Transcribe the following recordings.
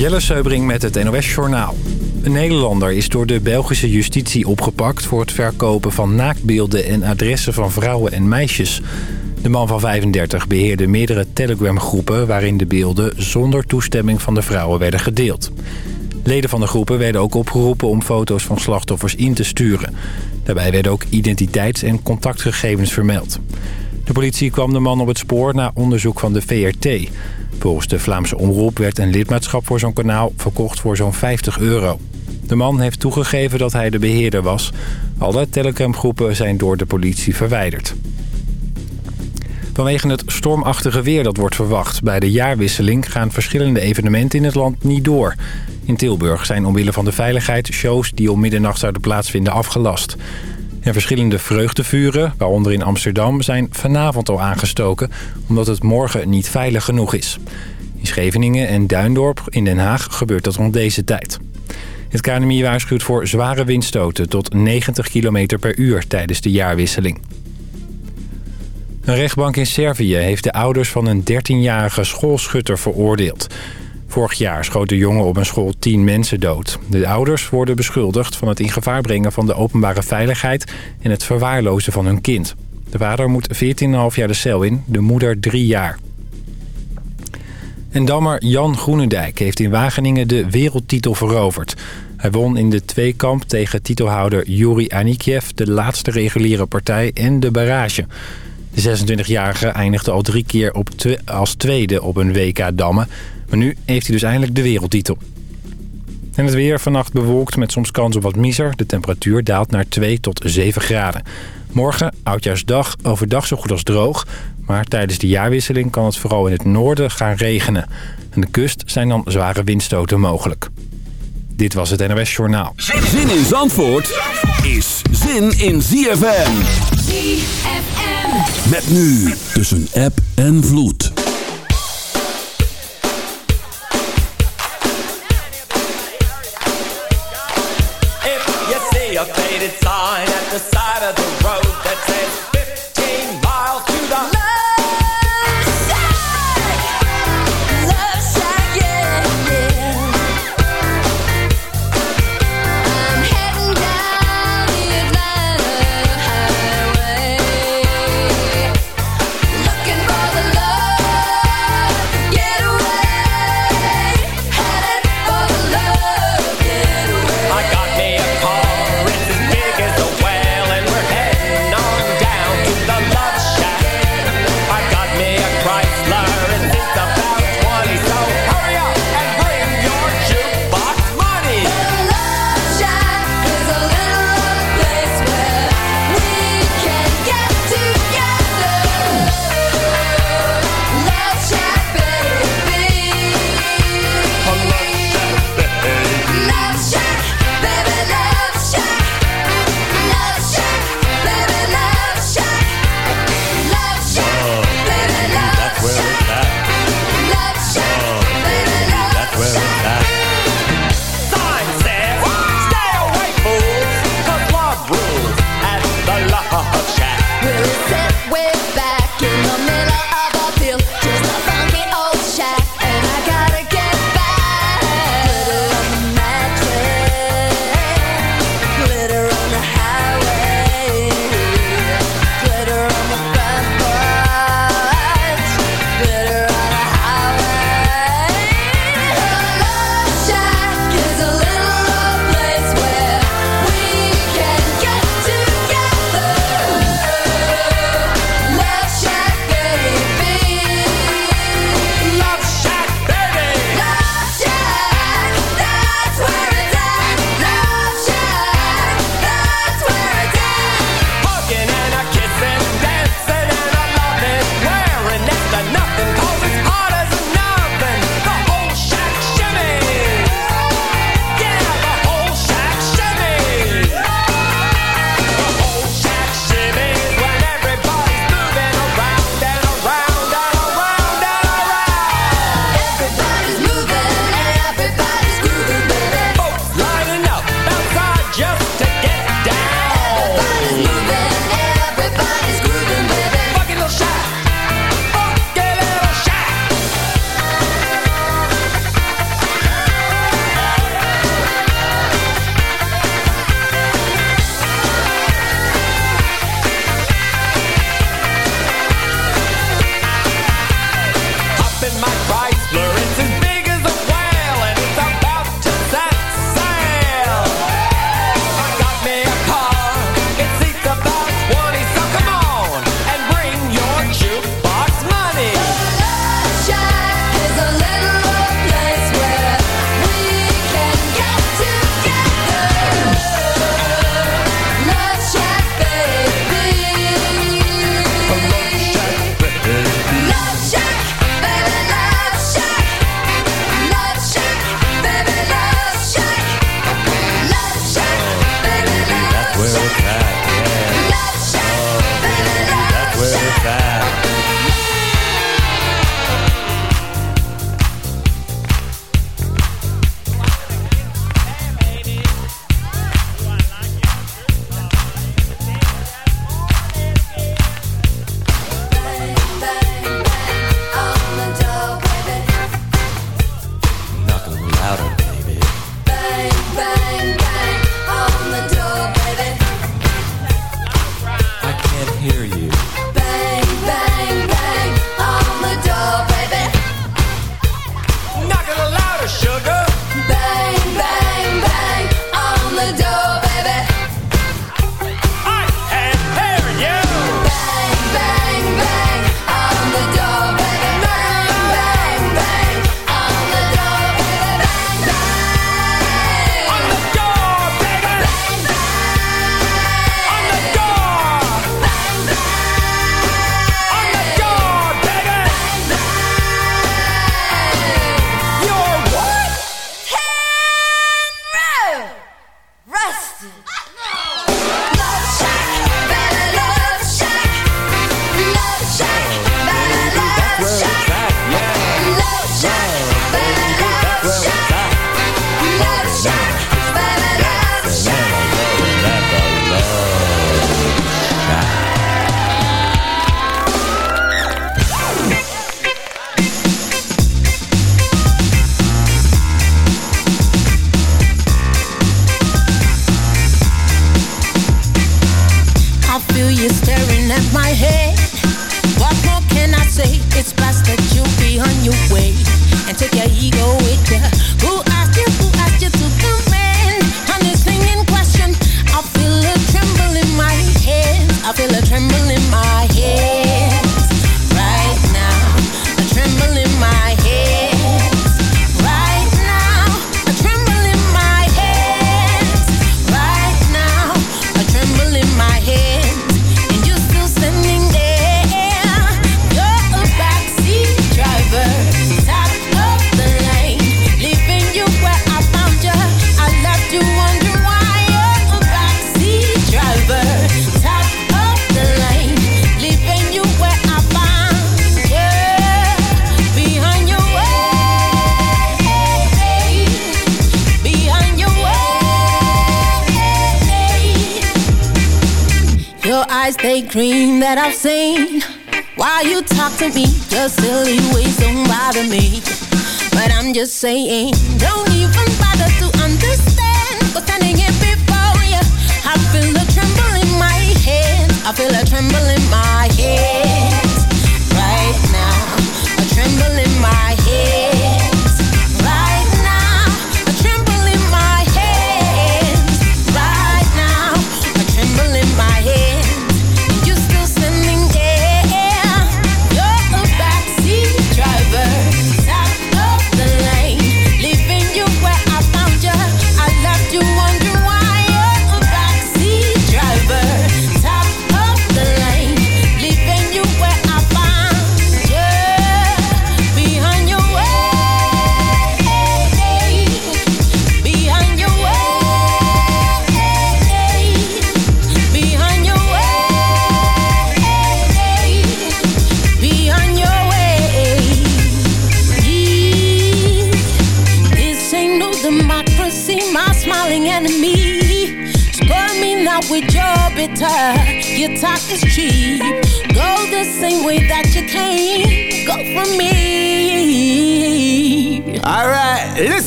Jelle Seubring met het NOS Journaal. Een Nederlander is door de Belgische justitie opgepakt... voor het verkopen van naaktbeelden en adressen van vrouwen en meisjes. De man van 35 beheerde meerdere Telegram-groepen... waarin de beelden zonder toestemming van de vrouwen werden gedeeld. Leden van de groepen werden ook opgeroepen om foto's van slachtoffers in te sturen. Daarbij werden ook identiteits- en contactgegevens vermeld. De politie kwam de man op het spoor na onderzoek van de VRT... Volgens de Vlaamse omroep werd een lidmaatschap voor zo'n kanaal verkocht voor zo'n 50 euro. De man heeft toegegeven dat hij de beheerder was. Alle Telegram-groepen zijn door de politie verwijderd. Vanwege het stormachtige weer dat wordt verwacht bij de jaarwisseling... gaan verschillende evenementen in het land niet door. In Tilburg zijn omwille van de veiligheid shows die om middernacht zouden plaatsvinden afgelast. En verschillende vreugdevuren, waaronder in Amsterdam, zijn vanavond al aangestoken... omdat het morgen niet veilig genoeg is. In Scheveningen en Duindorp in Den Haag gebeurt dat rond deze tijd. Het KNMI waarschuwt voor zware windstoten tot 90 km per uur tijdens de jaarwisseling. Een rechtbank in Servië heeft de ouders van een 13-jarige schoolschutter veroordeeld. Vorig jaar schoot de jongen op een school 10 mensen dood. De ouders worden beschuldigd van het in gevaar brengen van de openbare veiligheid... en het verwaarlozen van hun kind. De vader moet 14,5 jaar de cel in, de moeder 3 jaar. En dammer Jan Groenendijk heeft in Wageningen de wereldtitel veroverd. Hij won in de tweekamp tegen titelhouder Yuri Anikiev... de laatste reguliere partij en de barrage... De 26-jarige eindigde al drie keer op als tweede op een WK Dammen. Maar nu heeft hij dus eindelijk de wereldtitel. En het weer vannacht bewolkt met soms kans op wat miser. De temperatuur daalt naar 2 tot 7 graden. Morgen, oudjaarsdag, overdag zo goed als droog. Maar tijdens de jaarwisseling kan het vooral in het noorden gaan regenen. Aan de kust zijn dan zware windstoten mogelijk. Dit was het NOS Journaal. Zin in Zandvoort is zin in ZFM. ZFM. Met nu tussen app en vloed.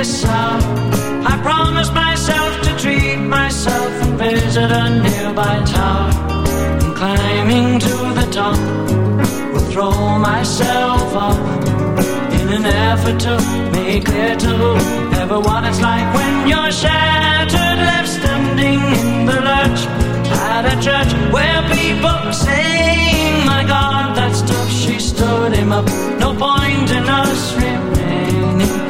myself. I promised myself to treat myself and visit a nearby tower. And climbing to the top, will throw myself up in an effort to make clear to ever what it's like when you're shattered, left standing in the lurch at a church where people sing, My God, that stuff she stood him up. No point in us remaining.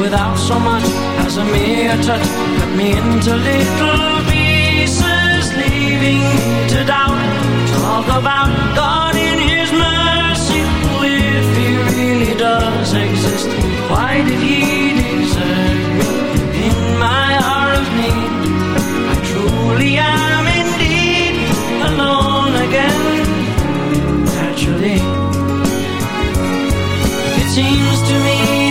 without so much as a mere touch, cut me into little pieces, leaving me to doubt. Talk about God in His mercy, if He really does exist. Why did He desert me in my hour of need? I truly am indeed alone again. Naturally, it seems to me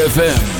ZFM.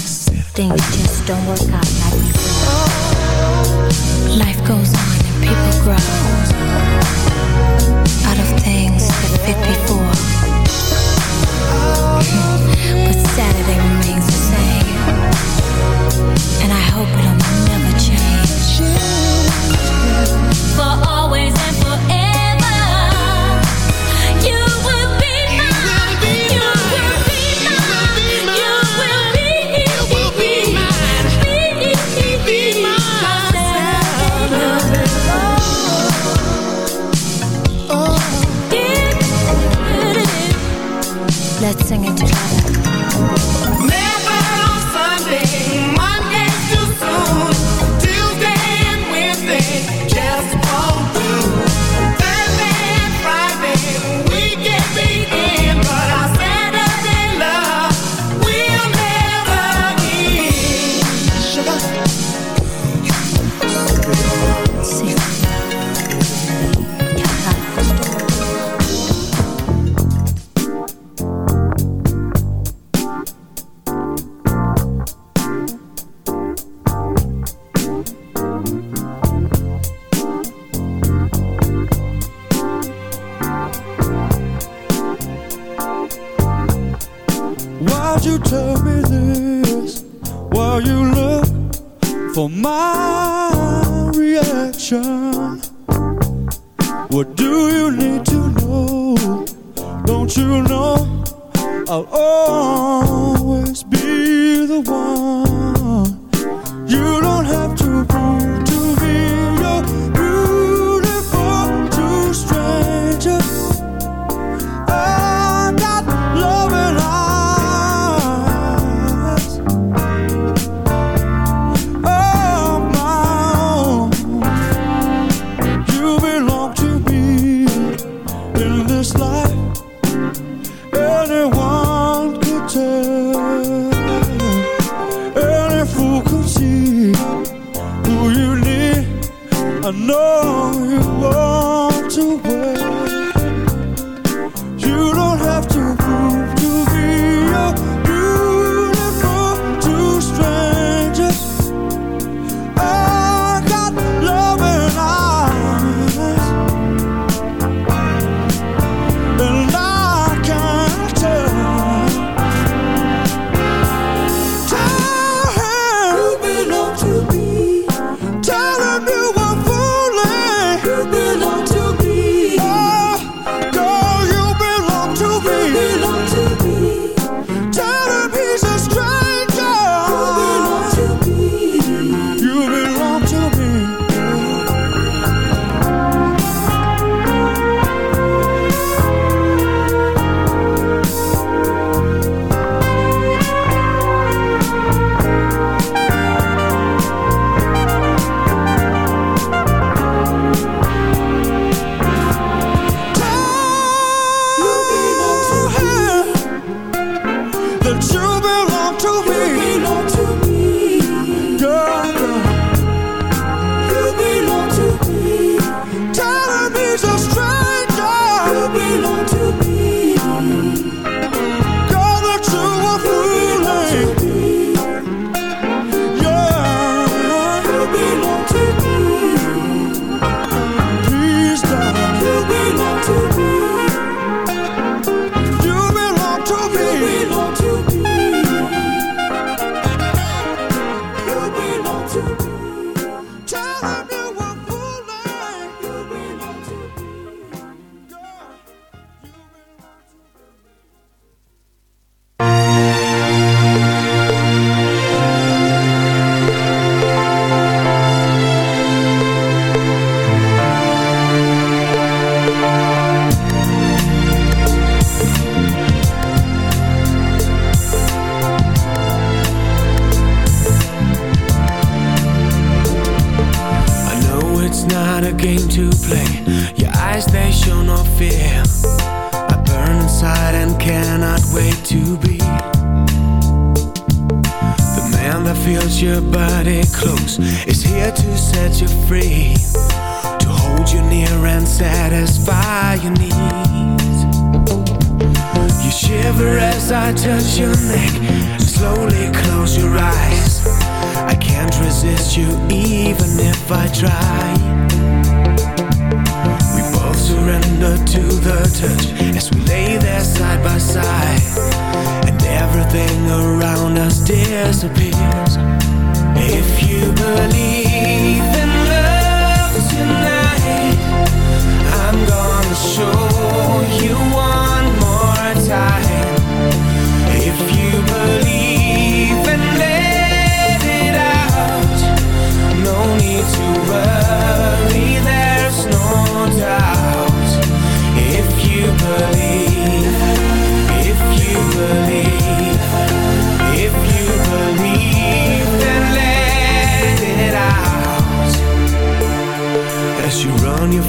Things just don't work out like before. Life goes on and people grow out of things that fit before. but Saturday remains the same, and I hope it'll never change. For always and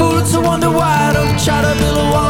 fool a wonder why I don't try to build a wall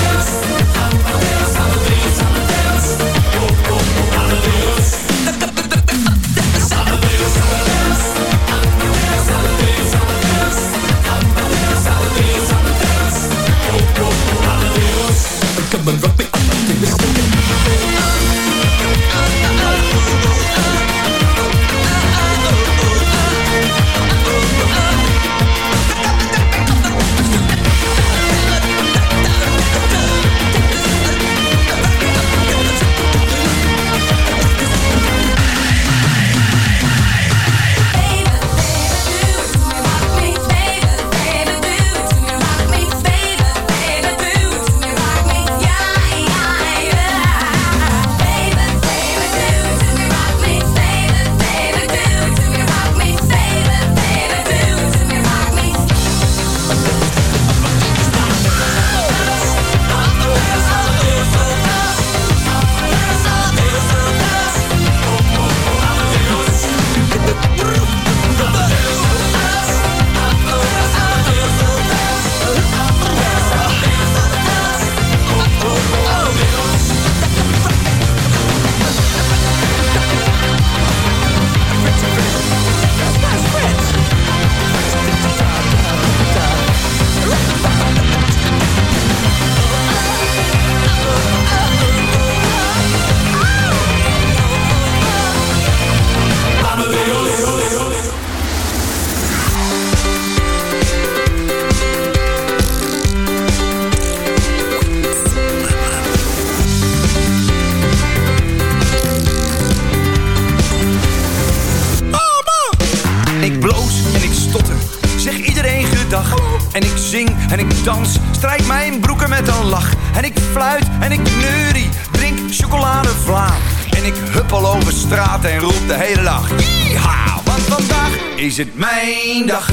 straat en roep de hele dag. Yeeha, want vandaag is het mijn dag.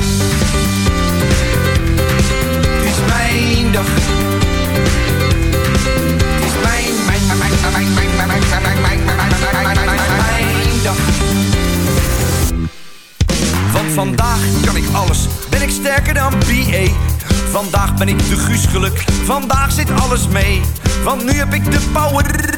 Is mijn dag. Is mijn, mijn, mijn, mijn, mijn, mijn, mijn, mijn, mijn, mijn, mijn, mijn, mijn, mijn, mijn, mijn dag. Want vandaag kan ik alles, ben ik sterker dan BA. Vandaag ben ik de Guus geluk, vandaag zit alles mee. Want nu heb ik de power,